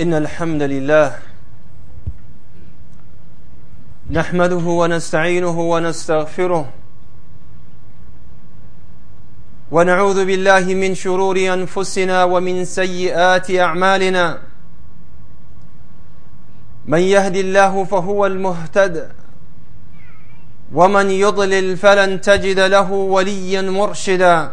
إن الحمد لله نحمده ونستعينه ونستغفره ونعوذ بالله من شرور أنفسنا ومن سيئات أعمالنا. من يهد الله فهو المهتد ومن يضلل فلن تجد له وليا مرشدا.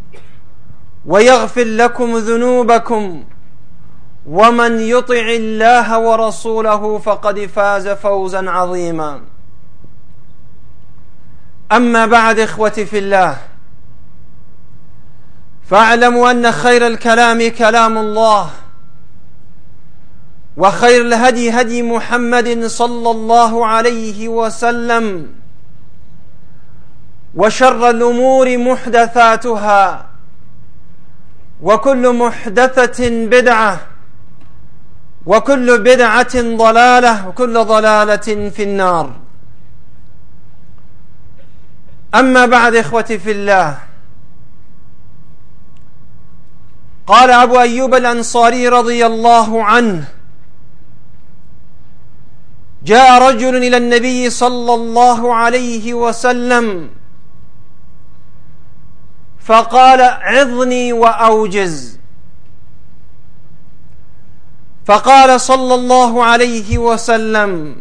ويغفر لكم ذنوبكم ومن يطع الله ورسوله فقد فاز فوزا عظيما. أما بعد إخوتي في الله فاعلموا أن خير الكلام كلام الله وخير الهدي هدي محمد صلى الله عليه وسلم وشر الأمور محدثاتها. وكل محدثة بدعة وكل بدعة ضلالة وكل ضلالة في النار. أما بعد إخوتي في الله قال أبو أيوب الأنصاري رضي الله عنه جاء رجل إلى النبي صلى الله عليه وسلم فقال عظني وأوجز. فقال صلى الله عليه وسلم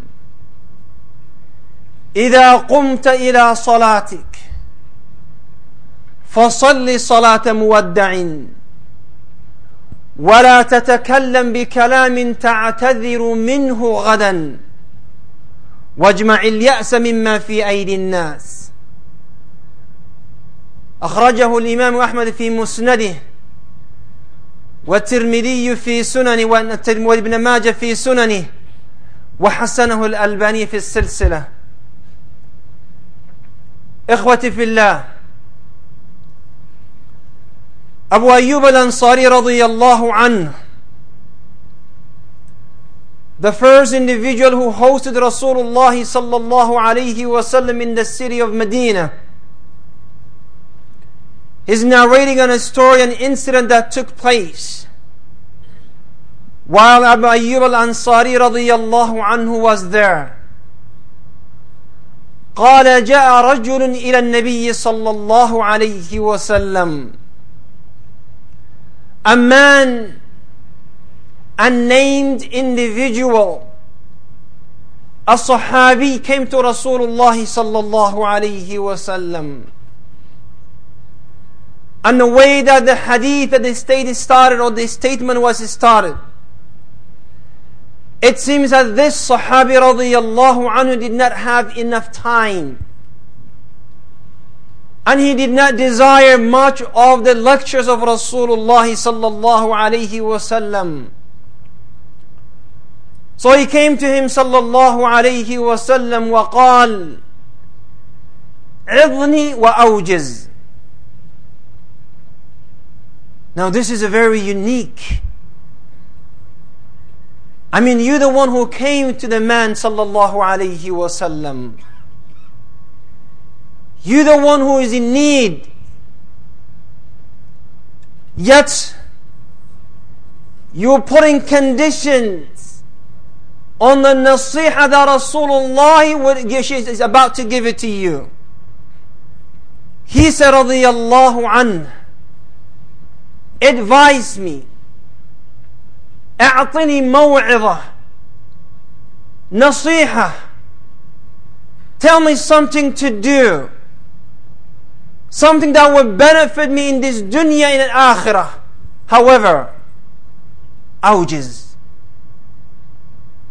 إذا قمت إلى صلاتك فصل صلاة مودع ولا تتكلم بكلام تعتذر منه غدا واجمع اليأس مما في أيدي الناس. أخرجه الإمام أحمد في مسنده والترمذي في سننه وابن ماجه في سننه وحسنه الألباني في السلسلة. إخوتي في الله أبو أيوب الأنصاري رضي الله عنه the first individual who hosted Rasulullah sallallahu alayhi wasallam in the city of Medina is narrating on a story, an incident that took place while Abu Ayyub al-Ansari radiyallahu anhu was there. قال جاء رجل إلى النبي صلى الله عليه وسلم A man, unnamed individual, a Sahabi came to Rasulullah صلى الله عليه وسلم and the way that the hadith that the state started or the statement was started. It seems that this Sahabi radiallahu anhu did not have enough time. And he did not desire much of the lectures of Rasulullah sallallahu alayhi wasallam. So he came to him sallallahu alayhi wasallam وقال عظني وأوجز now, this is a very unique. I mean, you're the one who came to the man, sallallahu alayhi wasallam. You're the one who is in need. Yet, you're putting conditions on the nasiha that Rasulullah is about to give it to you. He said, radiyallahu anhu, advise me أعطني موعظة nasiha. Tell me something to do. Something that will benefit me in this dunya and akhirah. However, awjiz.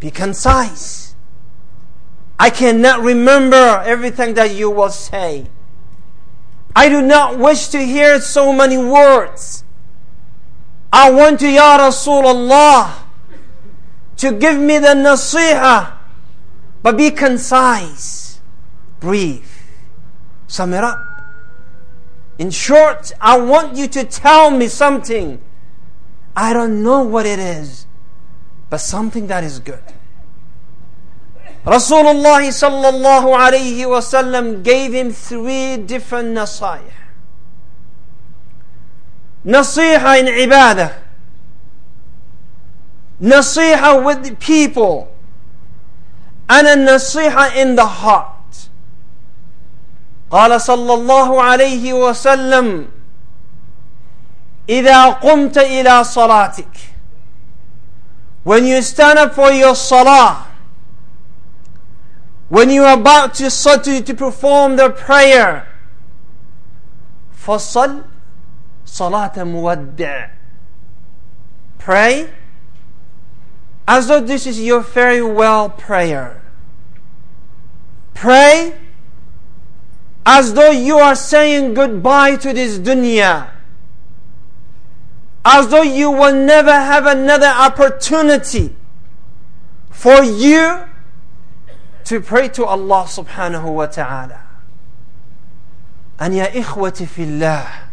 Be concise. I cannot remember everything that you will say. I do not wish to hear so many words. I want you, Ya Rasulullah, to give me the nasiha, but be concise, brief, sum it up. In short, I want you to tell me something. I don't know what it is, but something that is good. Rasulullah sallallahu alayhi wasallam gave him three different nasayah. Nasiha in ibadah. Nasiha with the people. And a nasiha in the heart. قال صلى الله عليه وسلم إذا قمت إلى صلاتك when you stand up for your salah when you are about to, to, to perform the prayer فصل Salat muwaddi'. Pray as though this is your farewell prayer. Pray as though you are saying goodbye to this dunya. As though you will never have another opportunity for you to pray to Allah subhanahu wa ta'ala. And ya ikhwati fillah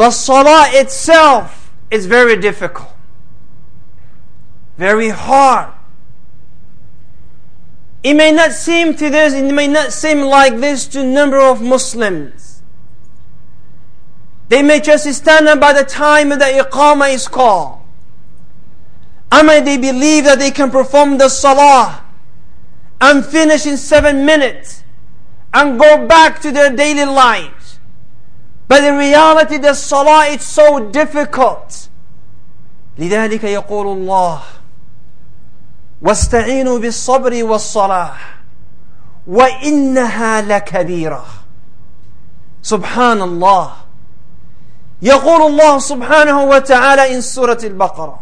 the salah itself is very difficult, very hard. It may not seem to this, it may not seem like this to a number of Muslims. They may just stand up by the time the iqamah is called. I may they believe that they can perform the salah and finish in seven minutes and go back to their daily lives. But in reality, the salah is so difficult. لذلك يقول الله واستعينوا بالصبر والصلاة وإنها لكبيرة سبحان الله يقول الله سبحانه وتعالى in سورة البقرة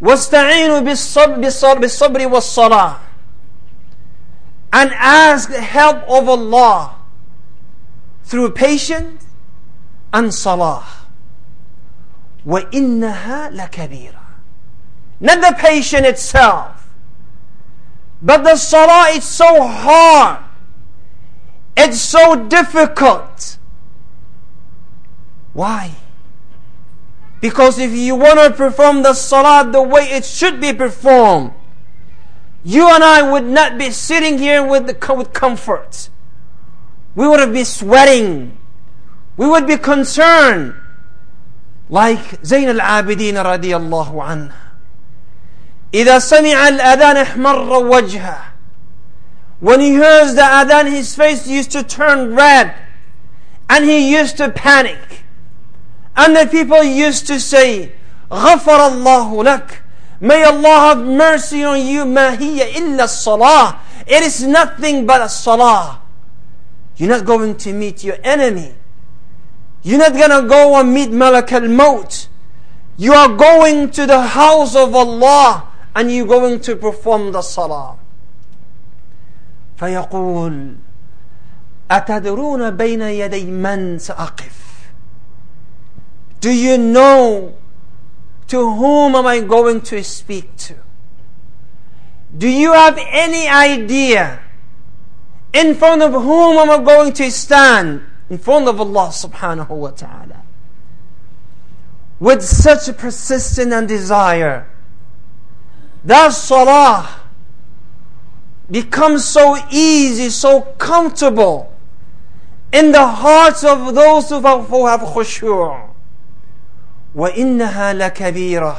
واستعينوا بالصبر, بالصبر والصلاة and ask help of Allah through patience and salah وإنها لكبيرة not the patient itself but the salah is so hard it's so difficult why because if you want to perform the salah the way it should be performed, you and I would not be sitting here with, the, with comfort. We would be sweating. We would be concerned. Like Zayn al-Abidin radiallahu anhu. إذا سمع الأذان احمر وجهه When he hears the adhan, his face used to turn red and he used to panic. And the people used to say, غفر الله لك. May Allah have mercy on you. ما هي إلا الصلاة. It is nothing but a salah. You're not going to meet your enemy. You're not going to go and meet Malak al-Maut. You are going to the house of Allah and you're going to perform the salah. فيقول أتدرون بين يدي من سأقف do you know to whom am I going to speak to? Do you have any idea in front of whom am I going to stand? In front of Allah subhanahu wa ta'ala. With such a persistence and desire. That salah becomes so easy, so comfortable in the hearts of those who have, who have khushu'. وإنها لكبيرة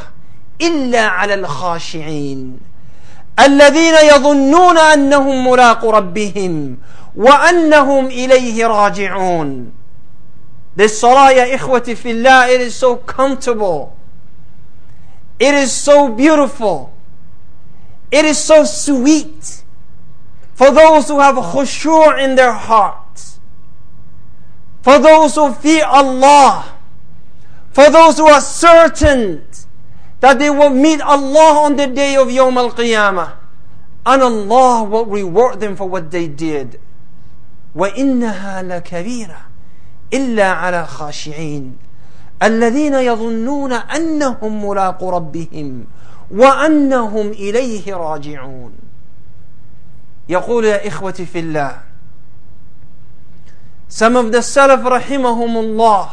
إلا على الخاشعين الذين يظنون أنهم ملاق ربهم وأنهم إليه راجعون This salah, ya ikhwati fillah, it is so comfortable. It is so beautiful. It is so sweet for those who have khushu' in their hearts, for those who fear Allah, for those who are certain that they will meet Allah on the day of Yawm al Qiyamah, and Allah will reward them for what they did. وإنها لكبيرة إلا على خاشعين الذين يظنون أنهم ملاق ربهم وأنهم إليه راجعون يقول يا إخوتي في الله Some of the Salaf الله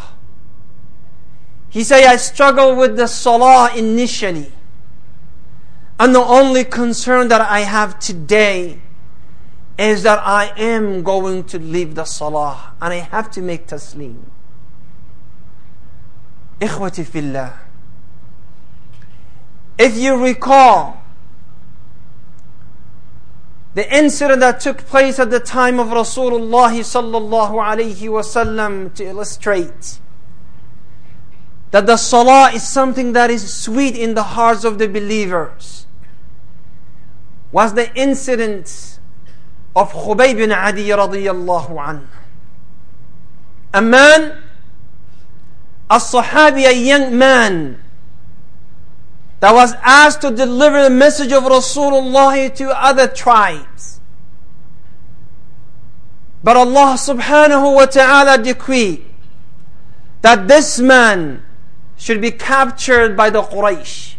He say, I struggle with the salah initially. And the only concern that I have today is that I am going to leave the salah and I have to make taslim. Ikhwati fillah. If you recall the incident that took place at the time of Rasulullah sallallahu alayhi wasallam to illustrate that the salah is something that is sweet in the hearts of the believers was the incident of Khubayb bin Adi radiyallahu anhu. A man, a Sahabi, a young man, that was asked to deliver the message of Rasulullah to other tribes. But Allah subhanahu wa ta'ala decreed that this man should be captured by the Quraysh.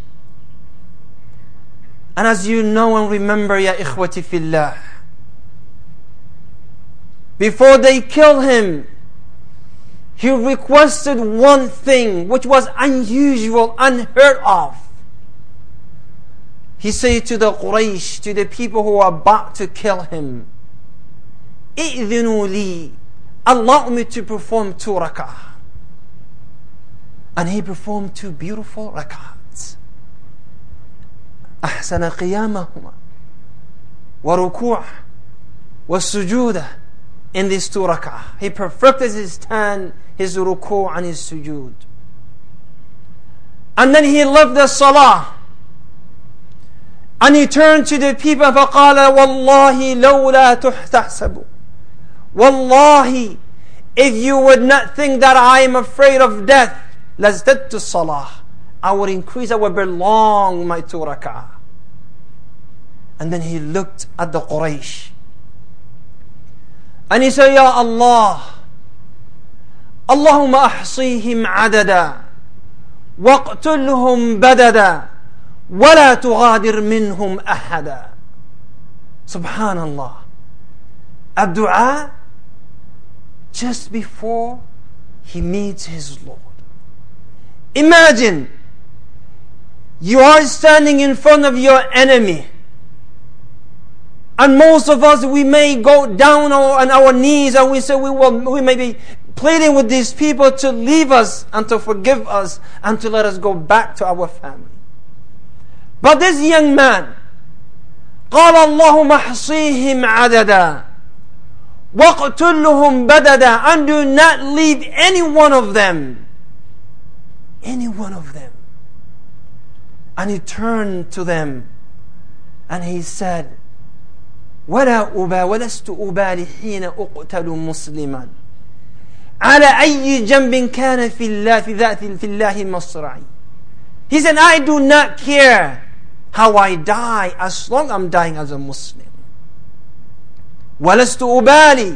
And as you know and remember, Ya Ikhwati Fillah, before they killed him, he requested one thing which was unusual, unheard of. He said to the Quraysh, to the people who are about to kill him, I'idhinu allow me to perform two rak'ah. And he performed two beautiful rak'ahs. أحسن قيامهما وركوع والسجود in these two rak'ah. He perfected his stand, his ruku' and his sujood. And then he left the salah and he turned to the people فقال والله لولا تحتسب والله if you would not think that I am afraid of death لازددت الصلاة I would increase I would prolong my two rak'ah and then he looked at the Quraysh and he said Ya Allah اللهم أحصيهم عددا واقتلهم بددا ولا تغادر منهم أحدا سبحان الله الدعاء just before he meets his Lord imagine you are standing in front of your enemy and most of us we may go down on our knees and we say we will we may be pleading with these people to leave us and to forgive us and to let us go back to our family but this young man, قال اللهم احصيهم عددا واقتلهم بددا and do not leave any one of them any one of them and he turned to them and he said ولا أبا ولست أبالي حين أقتل مسلما على أي جنب كان في الله في ذات في الله مصرعي He said I do not care how I die as long as I'm dying as a Muslim. ولست أبالي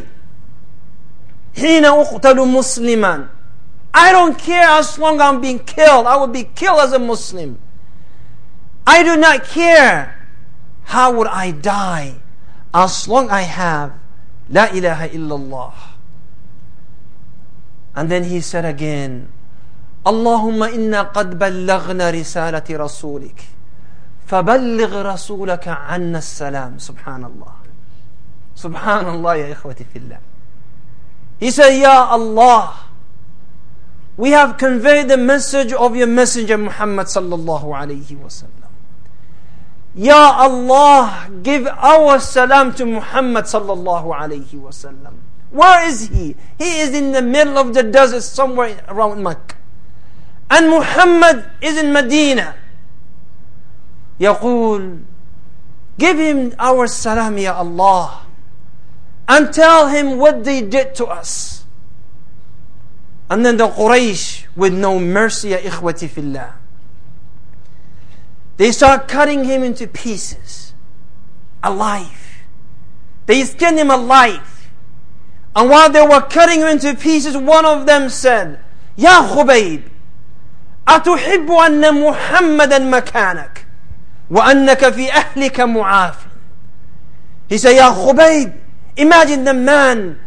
حين أقتل مسلما I don't care as long as I'm being killed. I will be killed as a Muslim. I do not care how would I die as long as I have La ilaha illallah. And then he said again, Allahumma inna qad ballagna risalati rasulik. فبلغ رسولك عنا السلام سبحان الله سبحان الله يا إخوتي في الله He said, Ya Allah, we have conveyed the message of your messenger Muhammad sallallahu alayhi wasallam. Ya Allah, give our salam to Muhammad sallallahu alayhi wasallam. Where is he? He is in the middle of the desert somewhere around Mecca. And Muhammad is in Medina. يقول Give him our salam, Ya Allah, and tell him what they did to us. And then the Quraysh, with no mercy, Ya ikhwati fillah, they start cutting him into pieces, alive. They skinned him alive. And while they were cutting him into pieces, one of them said, Ya Khubayb, أتحب أن محمدا مكانك وأنك في أهلك معاف He said, Ya Khubayb, imagine the man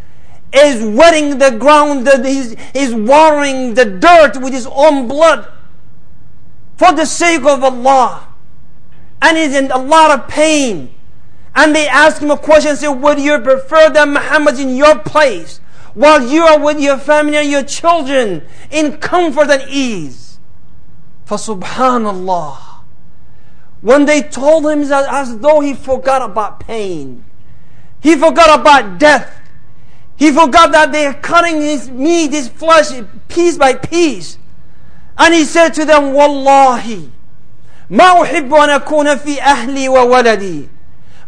is wetting the ground, he's, he's watering the dirt with his own blood for the sake of Allah. And he's in a lot of pain. And they ask him a question, say, would you prefer that Muhammad's in your place while you are with your family and your children in comfort and ease? For subhanallah, when they told him that as though he forgot about pain, he forgot about death, he forgot that they are cutting his meat, his flesh, piece by piece. And he said to them, Wallahi, ما أحب أن أكون في أهلي وولدي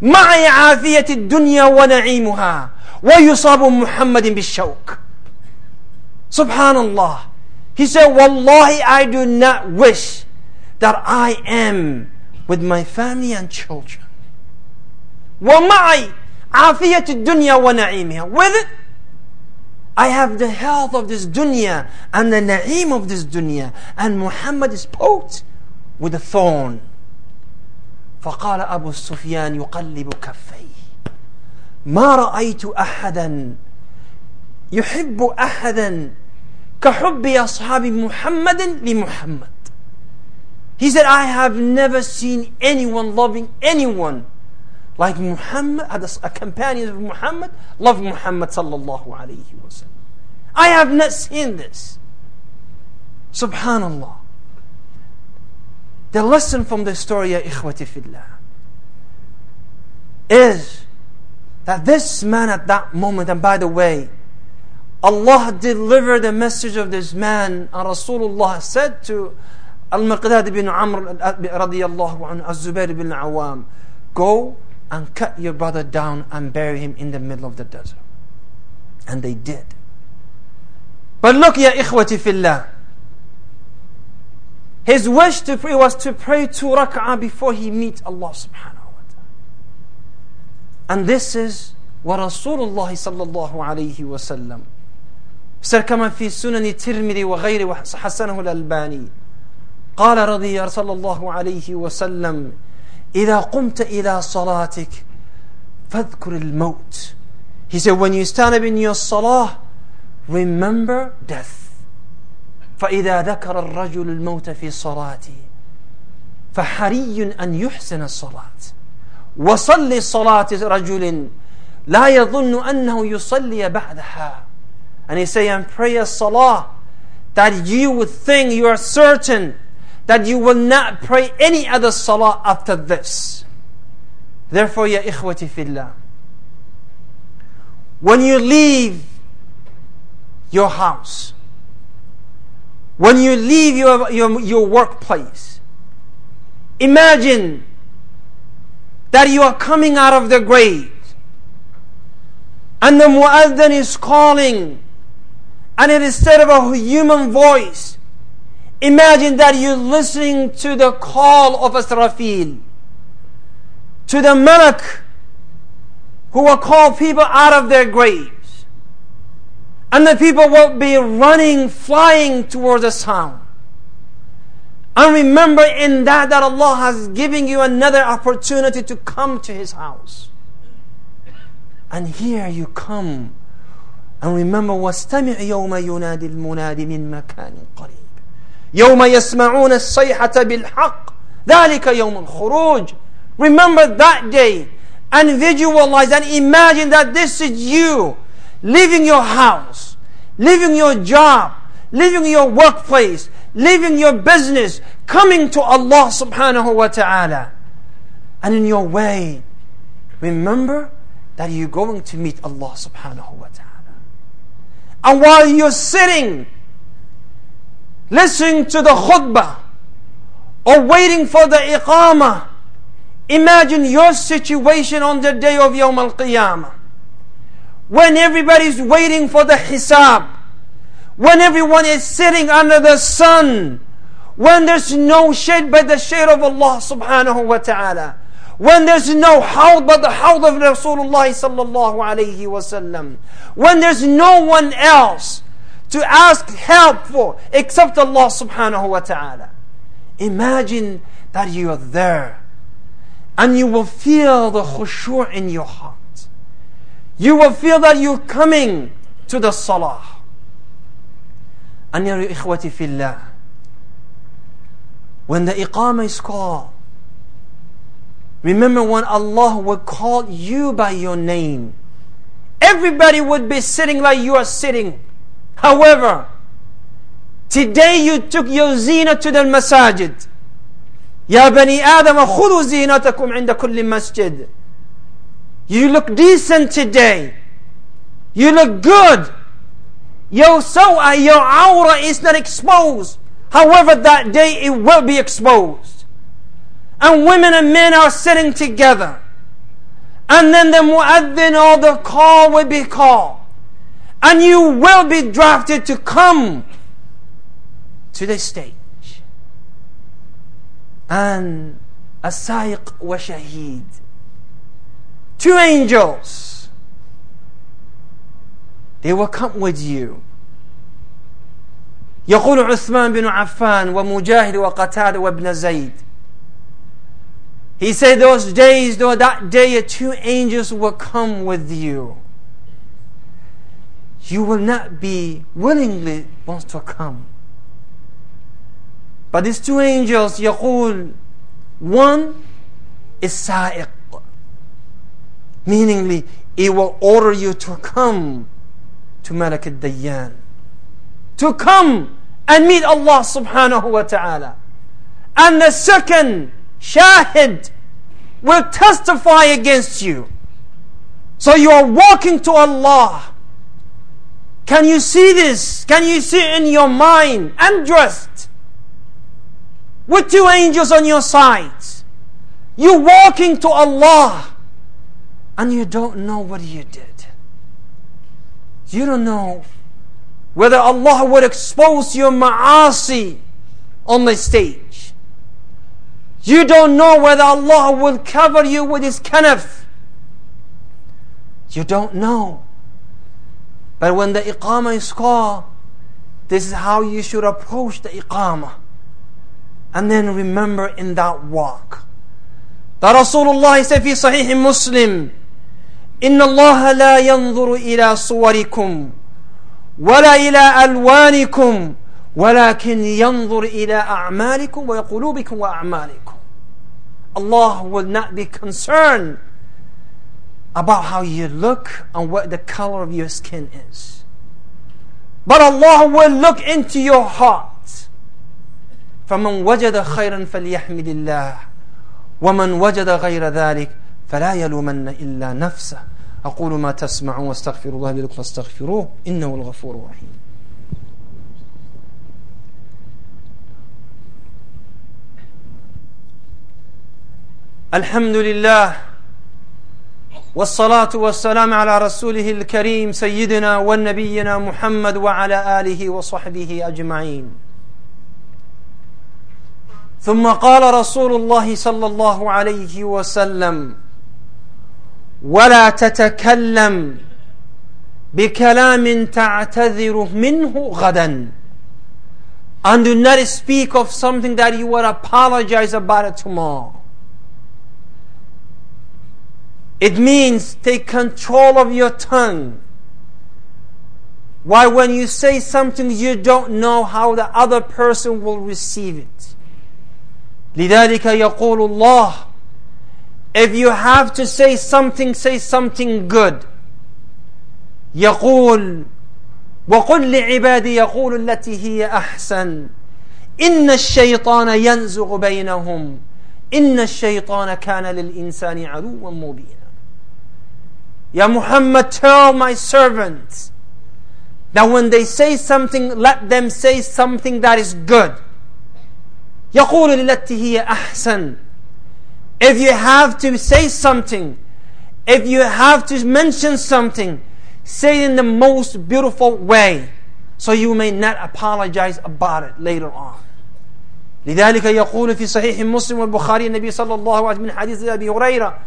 معي عافية الدنيا ونعيمها ويصاب محمد بالشوك Subhanallah. He said, Wallahi, I do not wish that I am with my family and children. ومعي عافية الدنيا ونعيمها. With it, I have the health of this dunya and the na'im of this dunya. And Muhammad is poked with a thorn. فقال أبو سفيان يقلب كفيه ما رأيت أحدا يحب أحدا كحب أصحاب محمد لمحمد He said, I have never seen anyone loving anyone like Muhammad, a companion of Muhammad, love Muhammad sallallahu alayhi wasallam. I have not seen this. Subhanallah. The lesson from the story, ya ikhwati fillah, is that this man at that moment, and by the way, Allah delivered the message of this man, and Rasulullah said to Al-Miqdad bin Amr radiyallahu anhu, Az-Zubair bin Awam, go and cut your brother down and bury him in the middle of the desert. And they did. But look, ya ikhwati fillah, his wish to pray was to pray two rak'ah before he meets Allah subhanahu wa ta'ala. And this is what Rasulullah sallallahu alayhi wa sallam said كما في سنن الترمذي وغيره وحسنه الألباني قال رضي صلى الله عليه وسلم إذا قمت إلى صلاتك فاذكر الموت He said when you stand up in your salah remember death فإذا ذكر الرجل الموت في صلاته فحري أن يحسن الصلاة وصل صلاة رجل لا يظن أنه يصلي بعدها and he say and pray a salah that you would think you are certain that you will not pray any other salah after this. Therefore ya ikhwati fillah when you leave your house when you leave your, your, your workplace, imagine that you are coming out of the grave and the muazzin is calling and it is said of a human voice, imagine that you're listening to the call of Asrafil, to the malak who will call people out of their grave. And the people will be running, flying towards the sound. And remember in that that Allah has given you another opportunity to come to His house. And here you come. And remember واستمع يوم ينادي المنادي من مكان قريب يوم يسمعون الصيحة بالحق ذلك يوم الخروج Remember that day and visualize and imagine that this is you leaving your house, leaving your job, leaving your workplace, leaving your business, coming to Allah subhanahu wa ta'ala. And in your way, remember that you're going to meet Allah subhanahu wa ta'ala. And while you're sitting, listening to the khutbah, or waiting for the iqamah, Imagine your situation on the day of Yawm al Qiyamah. When everybody's waiting for the hisab. When everyone is sitting under the sun. When there's no shade but the shade of Allah subhanahu wa ta'ala. When there's no hawd but the hawd of Rasulullah sallallahu alayhi wasallam. When there's no one else to ask help for except Allah subhanahu wa ta'ala. Imagine that you are there and you will feel the khushu' in your heart. You will feel that you're coming to the salah. And ya ikhwati fillah, when the iqamah is called, remember when Allah would call you by your name. Everybody would be sitting like you are sitting. However, today you took your zina to the masajid. يا بني آدم خذوا زينتكم عند كل مسجد. You look decent today. You look good. Your sawa, your aura is not exposed. However, that day it will be exposed. And women and men are sitting together. And then the muaddin or the call will be called and you will be drafted to come to the stage. And a sa'iq wa shaheed. Two angels. They will come with you. يقول عثمان بن عفان ومجاهد وقتادة وابن زيد He said those days, though that day two angels will come with you you will not be willingly wants to come. But these two angels, يقول, one is sa'iq, meaningly, it will order you to come to Malak al-Dayyan, to come and meet Allah subhanahu wa ta'ala. And the second, shahid, will testify against you. So you are walking to Allah can you see this? Can you see it in your mind? Undressed. With two angels on your sides. You walking to Allah. And you don't know what you did. You don't know whether Allah would expose your ma'asi on the stage. You don't know whether Allah will cover you with His kanaf. You don't know. But when the iqamah is called, this is how you should approach the iqamah. And then remember in that walk. That Rasulullah said في صحيح مسلم إن الله لا ينظر إلى صوركم ولا إلى ألوانكم ولكن ينظر إلى أعمالكم وقلوبكم وأعمالكم Allah will not be concerned about how you look and what the color of your skin is. But Allah will look into your heart. فمن وجد خيرا فليحمد الله ومن وجد غير ذلك فلا يلومن إلا نفسه أقول ما تسمعون واستغفر الله لكم فاستغفروه إنه الغفور الرحيم الحمد لله والصلاة والسلام على رسوله الكريم سيدنا ونبينا محمد وعلى آله وصحبه أجمعين. ثم قال رسول الله صلى الله عليه وسلم ولا تتكلم بكلام تعتذر منه غدا. And do not speak of something that you will apologize about it tomorrow. It means take control of your tongue. Why, when you say something, you don't know how the other person will receive it. لذلك يقول الله If you have to say something, say something good. يقول وقل لعبادي يقول التي هي أحسن إن الشيطان ينزغ بينهم إن الشيطان كان للإنسان عدوا مبينا Ya Muhammad, tell my servants that when they say something, let them say something that is good. يقول التي هي أحسن If you have to say something, if you have to mention something, say it in the most beautiful way so you may not apologize about it later on. لذلك يقول في صحيح مسلم والبخاري النبي صلى الله عليه وسلم من حديث أبي هريرة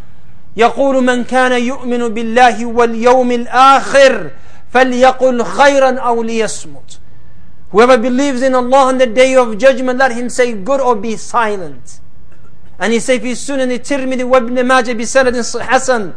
يقول من كان يؤمن بالله واليوم الآخر فليقل خيرا أو ليصمت. Whoever believes in Allah on the day of judgment, let him say good or be silent. And he say في سنن الترمذي وابن ماجه بسند حسن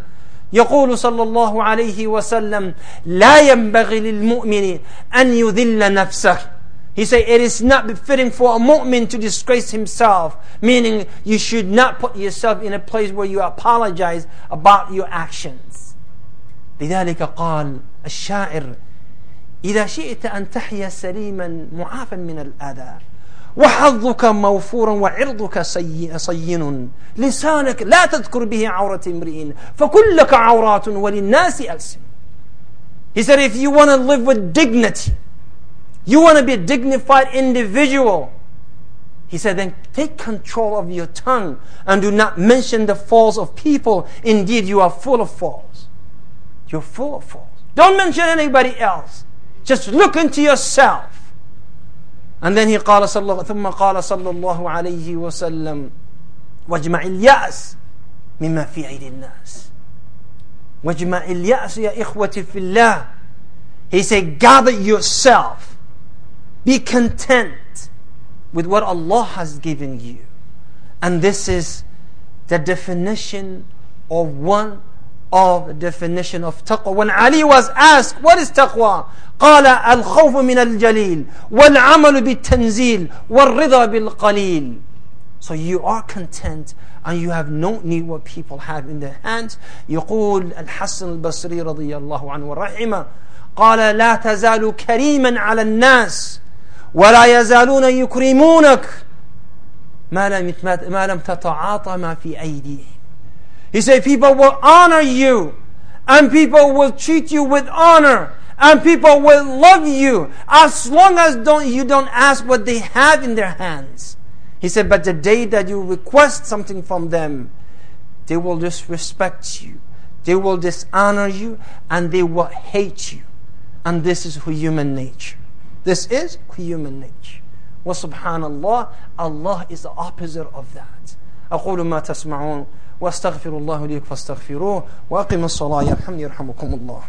يقول صلى الله عليه وسلم لا ينبغي للمؤمن أن يذل نفسه. He said, it is not befitting for a mu'min to disgrace himself. Meaning, you should not put yourself in a place where you apologize about your actions. لذلك قال الشاعر إذا شئت أن تحيا سليما معافا من الأذى وحظك موفورا وعرضك صين لسانك لا تذكر به عورة امرئ فكلك عورات وللناس ألسن He said if you want to live with dignity you want to be a dignified individual He said then take control of your tongue and do not mention the faults of people indeed you are full of faults you're full of faults don't mention anybody else just look into yourself And then he قال صلى الله ثم قال صلى الله عليه وسلم واجمع اليأس مما في عيد الناس واجمع اليأس يا إخوتي في الله He said gather yourself be content with what Allah has given you and this is the definition of one of the definition of taqwa when Ali was asked what is taqwa قال الخوف من الجليل والعمل بالتنزيل والرضا بالقليل So you are content and you have no need what people have in their hands يقول الحسن البصري رضي الله عنه ورحمه قال لا تزال كريما على الناس ولا يزالون يكرمونك ما لم ما لم تتعاطى ما في أيديهم He said people will honor you and people will treat you with honor and people will love you as long as don't, you don't ask what they have in their hands. He said, but the day that you request something from them, they will disrespect you, they will dishonor you, and they will hate you. And this is human nature. This is human nature. وسبحان الله Allah is the opposite of that. أقول ما تسمعون واستغفر الله لي فاستغفروه واقم الصلاة يرحمني يرحمكم الله